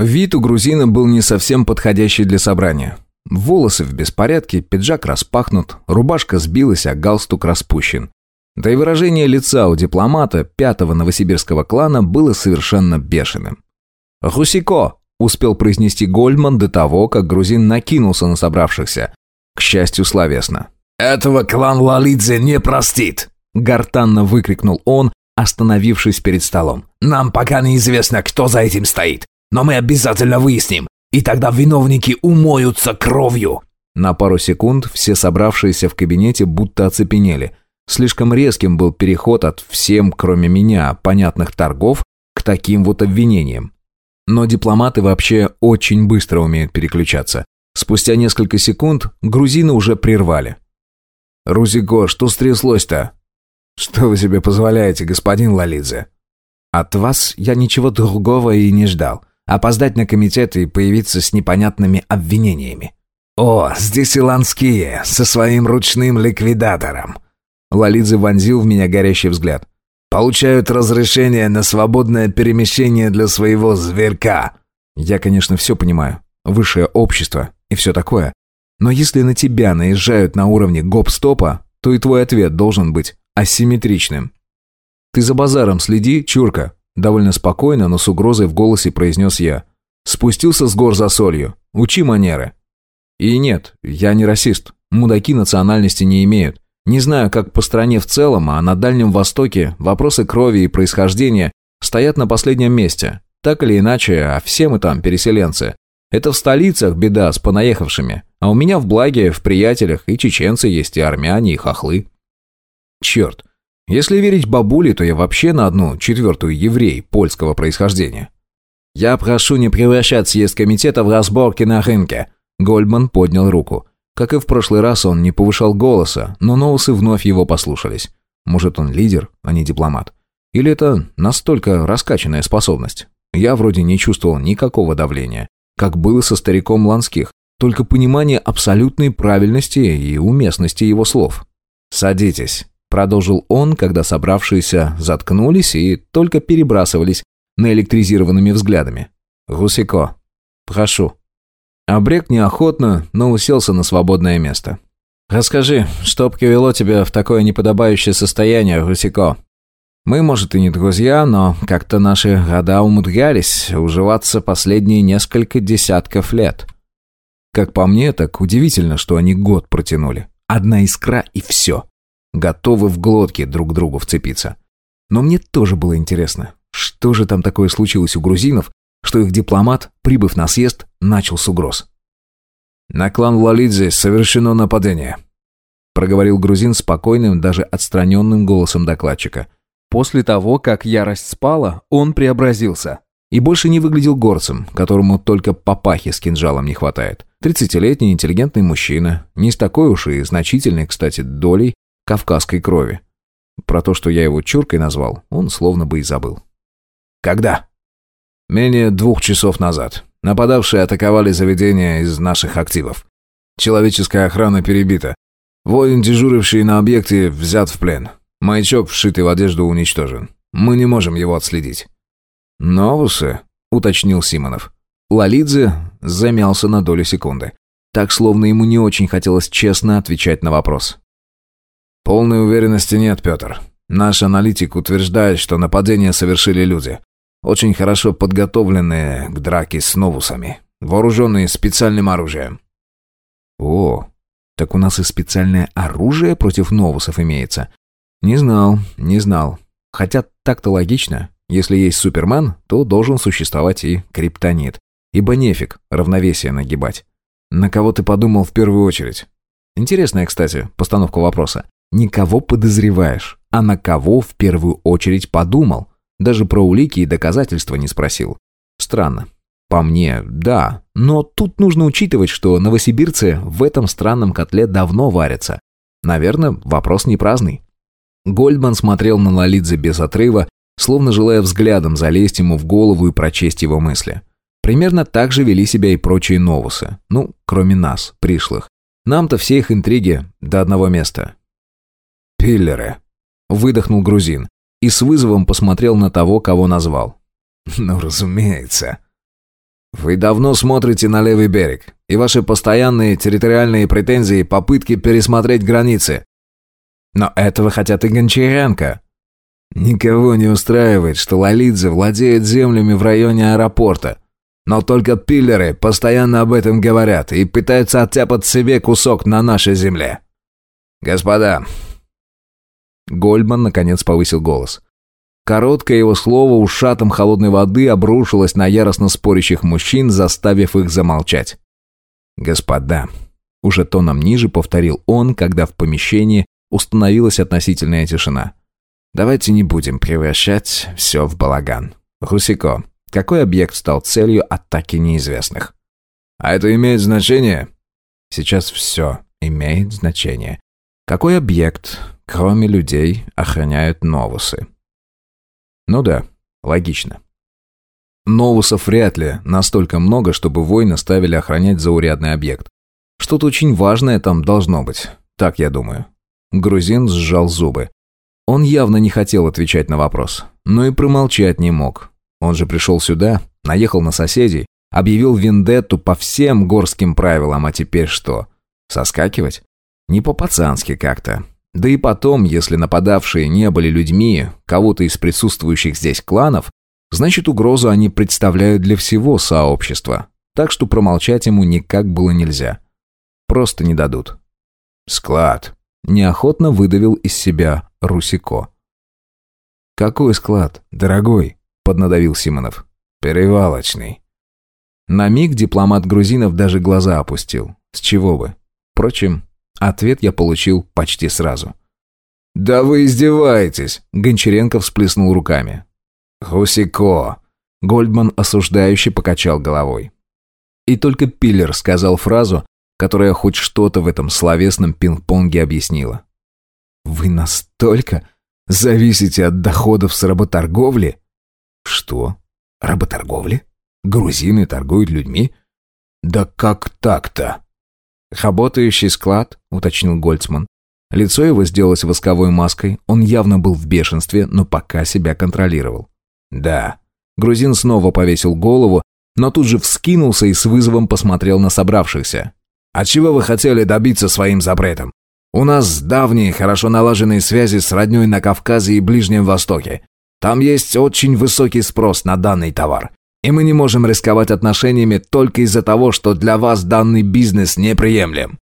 Вид у грузина был не совсем подходящий для собрания. Волосы в беспорядке, пиджак распахнут, рубашка сбилась, а галстук распущен. Да и выражение лица у дипломата пятого новосибирского клана было совершенно бешеным. «Хусико!» – успел произнести Гольдман до того, как грузин накинулся на собравшихся. К счастью, словесно. «Этого клан Лалидзе не простит!» – гортанно выкрикнул он, остановившись перед столом. «Нам пока неизвестно, кто за этим стоит, но мы обязательно выясним, и тогда виновники умоются кровью!» На пару секунд все собравшиеся в кабинете будто оцепенели. Слишком резким был переход от всем, кроме меня, понятных торгов, к таким вот обвинениям. Но дипломаты вообще очень быстро умеют переключаться. Спустя несколько секунд грузины уже прервали. «Рузико, что стряслось-то?» «Что вы себе позволяете, господин Лалидзе?» «От вас я ничего другого и не ждал. Опоздать на комитет и появиться с непонятными обвинениями». «О, здесь иланские, со своим ручным ликвидатором!» Лалидзе вонзил в меня горящий взгляд. «Получают разрешение на свободное перемещение для своего зверька». Я, конечно, все понимаю. Высшее общество и все такое. Но если на тебя наезжают на уровне гоп-стопа, то и твой ответ должен быть асимметричным. «Ты за базаром следи, чурка», – довольно спокойно, но с угрозой в голосе произнес я. «Спустился с гор за солью. Учи манеры». И нет, я не расист. Мудаки национальности не имеют. Не знаю, как по стране в целом, а на Дальнем Востоке вопросы крови и происхождения стоят на последнем месте. Так или иначе, а все мы там переселенцы. Это в столицах беда с понаехавшими, а у меня в благе, в приятелях и чеченцы есть, и армяне, и хохлы. Черт, если верить бабуле, то я вообще на одну четвертую еврей польского происхождения. Я прошу не превращать съезд комитета в разборки на рынке. Гольдман поднял руку. Как и в прошлый раз, он не повышал голоса, но ноусы вновь его послушались. Может, он лидер, а не дипломат? Или это настолько раскачанная способность? Я вроде не чувствовал никакого давления, как было со стариком Ланских, только понимание абсолютной правильности и уместности его слов. «Садитесь», — продолжил он, когда собравшиеся заткнулись и только перебрасывались наэлектризированными взглядами. «Гусико, прошу». Обрек неохотно, но уселся на свободное место. «Расскажи, что привело тебя в такое неподобающее состояние, Русико? Мы, может, и не друзья, но как-то наши рода умудрялись уживаться последние несколько десятков лет. Как по мне, так удивительно, что они год протянули. Одна искра и все. Готовы в глотке друг другу вцепиться. Но мне тоже было интересно, что же там такое случилось у грузинов, что их дипломат, прибыв на съезд, начал с угроз. «На клан Лалидзе совершено нападение», — проговорил грузин спокойным, даже отстраненным голосом докладчика. После того, как ярость спала, он преобразился. И больше не выглядел горцем, которому только папахи с кинжалом не хватает. Тридцатилетний интеллигентный мужчина, не с такой уж и значительной, кстати, долей кавказской крови. Про то, что я его чуркой назвал, он словно бы и забыл. «Когда?» Менее двух часов назад. Нападавшие атаковали заведение из наших активов. Человеческая охрана перебита. Воин, дежуривший на объекте, взят в плен. Маячок, вшитый в одежду, уничтожен. Мы не можем его отследить. «Новусы?» — уточнил Симонов. Лалидзе замялся на долю секунды. Так, словно ему не очень хотелось честно отвечать на вопрос. «Полной уверенности нет, Петр. Наш аналитик утверждает, что нападение совершили люди. Очень хорошо подготовленные к драке с новусами, вооруженные специальным оружием. О, так у нас и специальное оружие против новусов имеется. Не знал, не знал. Хотя так-то логично. Если есть Супермен, то должен существовать и Криптонит. Ибо нефиг равновесие нагибать. На кого ты подумал в первую очередь? Интересная, кстати, постановка вопроса. Никого подозреваешь, а на кого в первую очередь подумал? Даже про улики и доказательства не спросил. Странно. По мне, да. Но тут нужно учитывать, что новосибирцы в этом странном котле давно варятся. Наверное, вопрос не праздный. Гольдман смотрел на Лолидзе без отрыва, словно желая взглядом залезть ему в голову и прочесть его мысли. Примерно так же вели себя и прочие новусы. Ну, кроме нас, пришлых. Нам-то все их интриги до одного места. «Пиллеры», — выдохнул грузин и с вызовом посмотрел на того, кого назвал. «Ну, разумеется». Вы давно смотрите на левый берег, и ваши постоянные территориальные претензии – попытки пересмотреть границы. Но этого хотят и Гончаренко. Никого не устраивает, что Лолидзе владеет землями в районе аэропорта. Но только пиллеры постоянно об этом говорят и пытаются оттяпать себе кусок на нашей земле. Господа. Гольдман наконец повысил голос. Короткое его слово ушатом холодной воды обрушилось на яростно спорящих мужчин, заставив их замолчать. «Господа», — уже тоном ниже повторил он, когда в помещении установилась относительная тишина. «Давайте не будем превращать все в балаган. Русико, какой объект стал целью атаки неизвестных?» «А это имеет значение?» «Сейчас все имеет значение. Какой объект, кроме людей, охраняют новусы?» Ну да, логично. Новусов вряд ли настолько много, чтобы воины ставили охранять заурядный объект. Что-то очень важное там должно быть, так я думаю. Грузин сжал зубы. Он явно не хотел отвечать на вопрос, но и промолчать не мог. Он же пришел сюда, наехал на соседей, объявил вендетту по всем горским правилам, а теперь что? Соскакивать? Не по-пацански как-то. Да и потом, если нападавшие не были людьми кого-то из присутствующих здесь кланов, значит угрозу они представляют для всего сообщества. Так что промолчать ему никак было нельзя. Просто не дадут. «Склад», — неохотно выдавил из себя Русико. «Какой склад, дорогой?» — поднадавил Симонов. «Перевалочный». На миг дипломат грузинов даже глаза опустил. С чего бы? Впрочем, Ответ я получил почти сразу. «Да вы издеваетесь!» — Гончаренко всплеснул руками. «Хусико!» — Гольдман осуждающе покачал головой. И только Пиллер сказал фразу, которая хоть что-то в этом словесном пинг-понге объяснила. «Вы настолько зависите от доходов с работорговли?» «Что? Работорговли? Грузины торгуют людьми? Да как так-то?» «Работающий склад», — уточнил Гольцман. Лицо его сделалось восковой маской, он явно был в бешенстве, но пока себя контролировал. «Да». Грузин снова повесил голову, но тут же вскинулся и с вызовом посмотрел на собравшихся. «А чего вы хотели добиться своим запретом? У нас давние, хорошо налаженные связи с роднёй на Кавказе и Ближнем Востоке. Там есть очень высокий спрос на данный товар. И мы не можем рисковать отношениями только из-за того, что для вас данный бизнес неприемлем.